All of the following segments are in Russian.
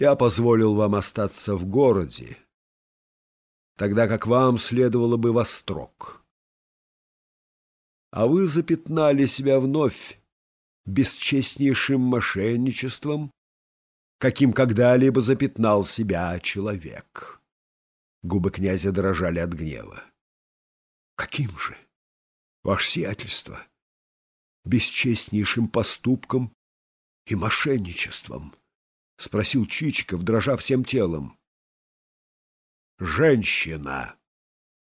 Я позволил вам остаться в городе, тогда как вам следовало бы во строк. А вы запятнали себя вновь бесчестнейшим мошенничеством, каким когда-либо запятнал себя человек. Губы князя дрожали от гнева. Каким же, ваше сиятельство, бесчестнейшим поступком и мошенничеством? — спросил Чичиков, дрожа всем телом. «Женщина!»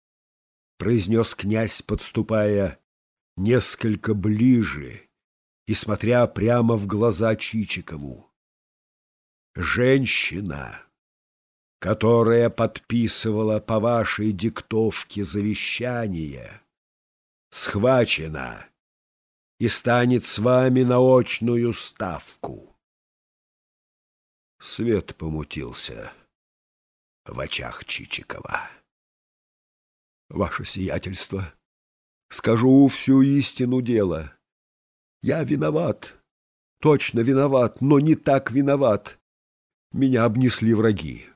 — произнес князь, подступая несколько ближе и смотря прямо в глаза Чичикову. «Женщина, которая подписывала по вашей диктовке завещание, схвачена и станет с вами на очную ставку». Свет помутился в очах Чичикова. Ваше сиятельство, скажу всю истину дела. Я виноват, точно виноват, но не так виноват. Меня обнесли враги.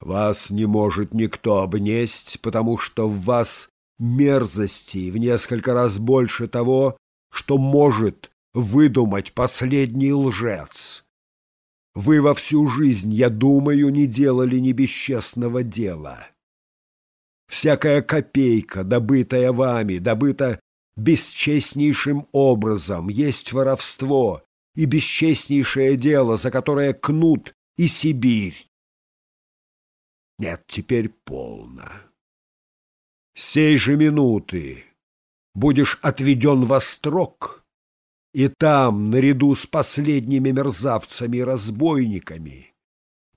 Вас не может никто обнесть, потому что в вас мерзости в несколько раз больше того, что может выдумать последний лжец. Вы во всю жизнь, я думаю, не делали ни бесчестного дела. Всякая копейка, добытая вами, добыта бесчестнейшим образом, есть воровство и бесчестнейшее дело, за которое кнут и Сибирь. Нет, теперь полно. Сей же минуты будешь отведен во строк, и там, наряду с последними мерзавцами и разбойниками,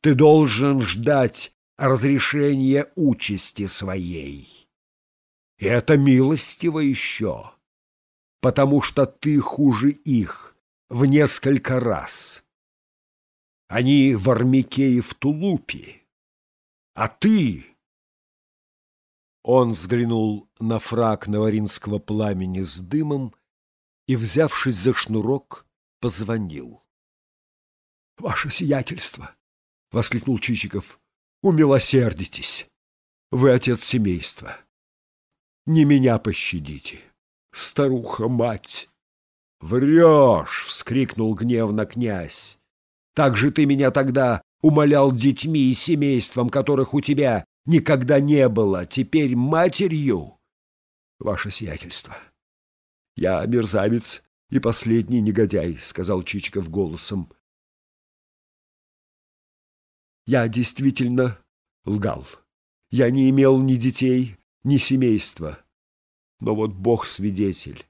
ты должен ждать разрешения участи своей. И это милостиво еще, потому что ты хуже их в несколько раз. Они в армяке и в тулупе, а ты... Он взглянул на фраг наваринского пламени с дымом и, взявшись за шнурок, позвонил. — Ваше сиятельство! — воскликнул Чичиков. — Умилосердитесь! Вы отец семейства. Не меня пощадите, старуха-мать! — Врешь! — вскрикнул гневно князь. — Так же ты меня тогда умолял детьми и семейством, которых у тебя никогда не было, теперь матерью. Ваше сиятельство! — я мерзавец и последний негодяй, — сказал Чичиков голосом. Я действительно лгал. Я не имел ни детей, ни семейства. Но вот Бог свидетель.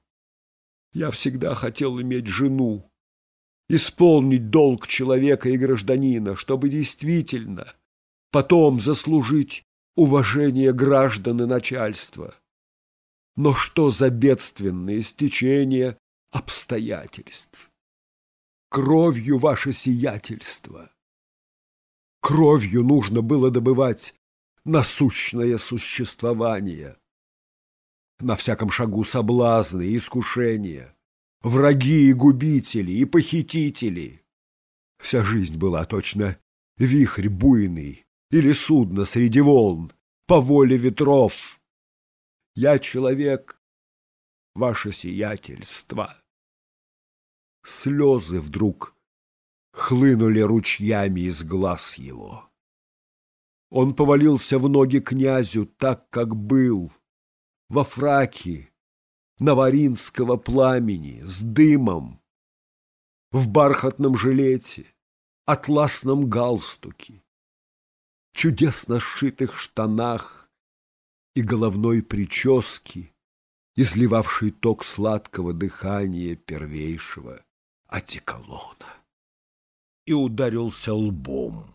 Я всегда хотел иметь жену, исполнить долг человека и гражданина, чтобы действительно потом заслужить уважение граждан и начальства. Но что за бедственные стечения обстоятельств? Кровью ваше сиятельство. Кровью нужно было добывать насущное существование. На всяком шагу соблазны и искушения, враги и губители, и похитители. Вся жизнь была точно вихрь буйный или судно среди волн по воле ветров. Я человек, ваше сиятельство. Слезы вдруг хлынули ручьями из глаз его. Он повалился в ноги князю так, как был, во фраке, наваринского пламени, с дымом, в бархатном жилете, атласном галстуке, чудесно сшитых штанах, и головной прически, изливавшей ток сладкого дыхания первейшего одеколона. И ударился лбом.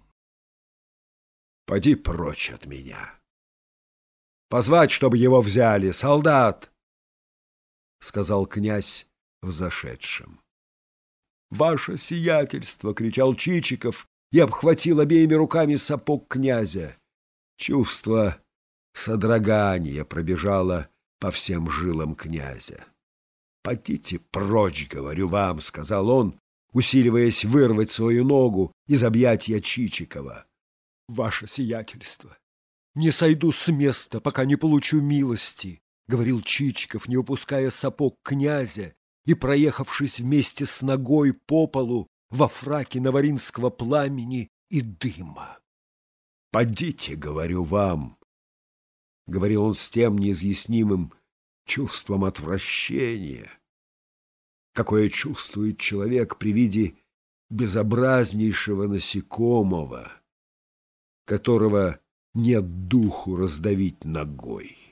Поди прочь от меня. Позвать, чтобы его взяли, солдат! — сказал князь взошедшим. «Ваше сиятельство!» — кричал Чичиков и обхватил обеими руками сапог князя. Чувство содрогание пробежало по всем жилам князя. «Потите прочь, говорю вам», — сказал он, усиливаясь вырвать свою ногу из объятия Чичикова. «Ваше сиятельство! Не сойду с места, пока не получу милости!» — говорил Чичиков, не упуская сапог князя и, проехавшись вместе с ногой по полу во фраке наваринского пламени и дыма. «Подите, говорю вам!» — говорил он с тем неизъяснимым чувством отвращения, какое чувствует человек при виде безобразнейшего насекомого, которого нет духу раздавить ногой.